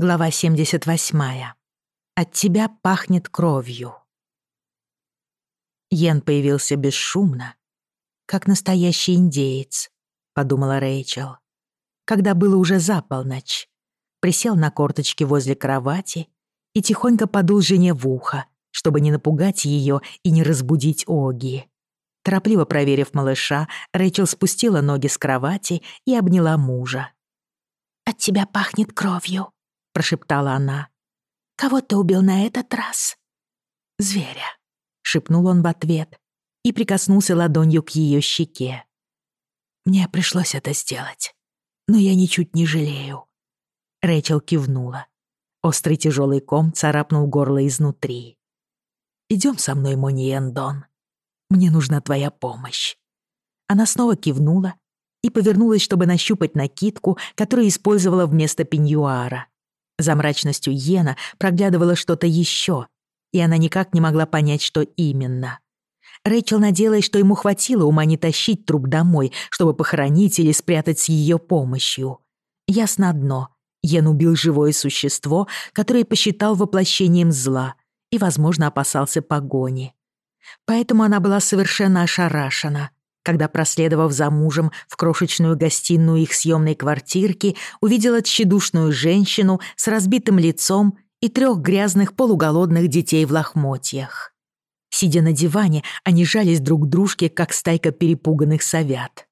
Глава 78. От тебя пахнет кровью. Йен появился бесшумно, как настоящий индеец, подумала Рэйчел. Когда было уже за полночь, присел на корточки возле кровати и тихонько подул жене в ухо, чтобы не напугать ее и не разбудить Оги. Торопливо проверив малыша, Рэйчел спустила ноги с кровати и обняла мужа. «От тебя пахнет кровью», — прошептала она. «Кого ты убил на этот раз?» «Зверя», — шепнул он в ответ и прикоснулся ладонью к ее щеке. «Мне пришлось это сделать, но я ничуть не жалею». Рэйчел кивнула. Острый тяжелый ком царапнул горло изнутри. «Идем со мной, Мониендон. Мне нужна твоя помощь». Она снова кивнула и повернулась, чтобы нащупать накидку, которую использовала вместо пеньюара. За мрачностью Йена проглядывало что-то еще, и она никак не могла понять, что именно. Рэйчел надеялась, что ему хватило ума не тащить труп домой, чтобы похоронить или спрятать с ее помощью. Ясно одно — Йен убил живое существо, которое посчитал воплощением зла и, возможно, опасался погони. Поэтому она была совершенно ошарашена — Когда проследовав за мужем в крошечную гостиную их съемной квартирки, увидела тщедушную женщину с разбитым лицом и трех грязных полуголодных детей в лохмотьях. Сидя на диване, они жались друг к дружке, как стайка перепуганных совят.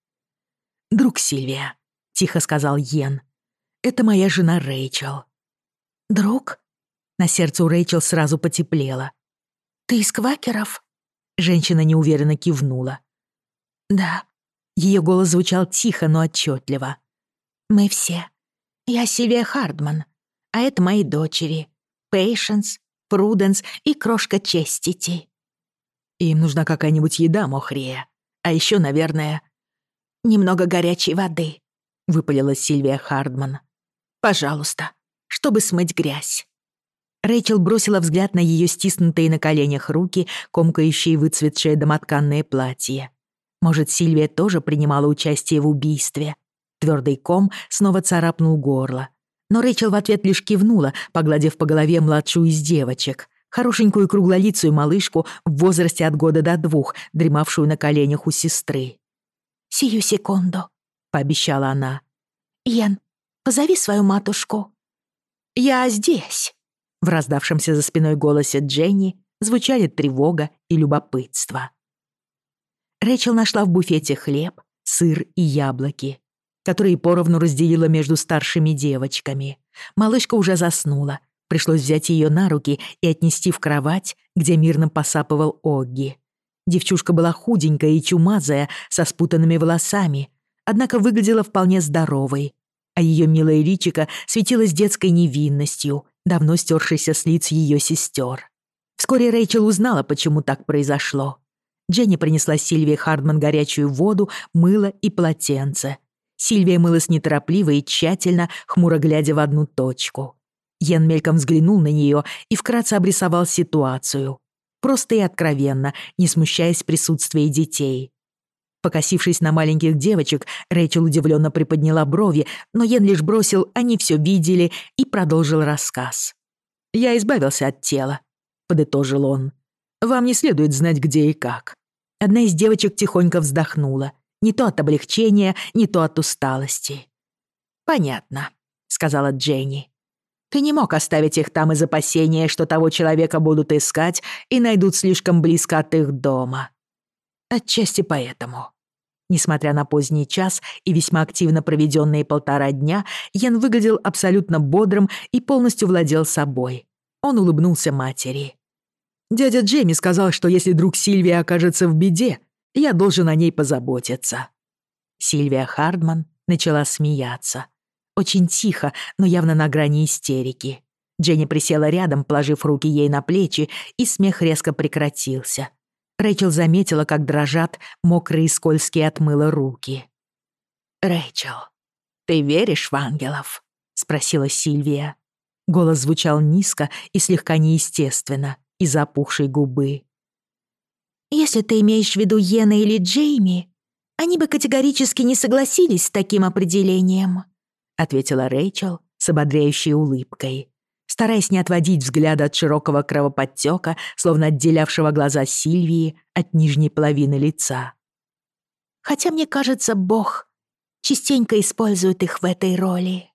«Друг Сильвия», — тихо сказал Йен, — «это моя жена Рэйчел». «Друг?» На сердце у Рэйчел сразу потеплело. «Ты из квакеров?» Женщина неуверенно кивнула. «Да». Ее голос звучал тихо, но отчетливо. «Мы все. Я Сильвия Хардман, а это мои дочери. Пейшенс, Пруденс и крошка Честити». «Им нужна какая-нибудь еда, Мохрия. А еще, наверное...» «Немного горячей воды», — выпалила Сильвия Хардман. «Пожалуйста, чтобы смыть грязь». Рэйчел бросила взгляд на ее стиснутые на коленях руки, комкающие выцветшее домотканное платье. Может, Сильвия тоже принимала участие в убийстве? Твердый ком снова царапнул горло. Но Рэйчел в ответ лишь кивнула, погладив по голове младшую из девочек. Хорошенькую круглолицую малышку в возрасте от года до двух, дремавшую на коленях у сестры. «Сию секунду», — пообещала она. Иен, позови свою матушку». «Я здесь», — в раздавшемся за спиной голосе Дженни звучали тревога и любопытство. Рэйчел нашла в буфете хлеб, сыр и яблоки, которые поровну разделила между старшими девочками. Малышка уже заснула. Пришлось взять ее на руки и отнести в кровать, где мирно посапывал Огги. Девчушка была худенькая и чумазая, со спутанными волосами, однако выглядела вполне здоровой, а ее милая личико светилась детской невинностью, давно стершейся с лиц ее сестер. Вскоре Рэйчел узнала, почему так произошло. Дженни принесла Сильвии Хардман горячую воду, мыло и полотенце. Сильвия мылась неторопливо и тщательно, хмуро глядя в одну точку. Йен мельком взглянул на нее и вкратце обрисовал ситуацию. Просто и откровенно, не смущаясь присутствия детей. Покосившись на маленьких девочек, Рэйчел удивленно приподняла брови, но Йен лишь бросил «они все видели» и продолжил рассказ. «Я избавился от тела», — подытожил он. «Вам не следует знать, где и как. Одна из девочек тихонько вздохнула. Не то от облегчения, не то от усталости. «Понятно», — сказала Дженни. «Ты не мог оставить их там из опасения, что того человека будут искать и найдут слишком близко от их дома. Отчасти поэтому». Несмотря на поздний час и весьма активно проведенные полтора дня, Йен выглядел абсолютно бодрым и полностью владел собой. Он улыбнулся матери. Дядя Джейми сказал, что если друг Сильвия окажется в беде, я должен о ней позаботиться». Сильвия Хардман начала смеяться. Очень тихо, но явно на грани истерики. Дженни присела рядом, положив руки ей на плечи, и смех резко прекратился. Рэйчел заметила, как дрожат мокрые и скользкие от мыла руки. «Рэйчел, ты веришь в ангелов?» — спросила Сильвия. Голос звучал низко и слегка неестественно — и запухшей губы. «Если ты имеешь в виду Йена или Джейми, они бы категорически не согласились с таким определением», ответила Рэйчел с ободряющей улыбкой, стараясь не отводить взгляд от широкого кровоподтёка, словно отделявшего глаза Сильвии от нижней половины лица. «Хотя, мне кажется, Бог частенько использует их в этой роли».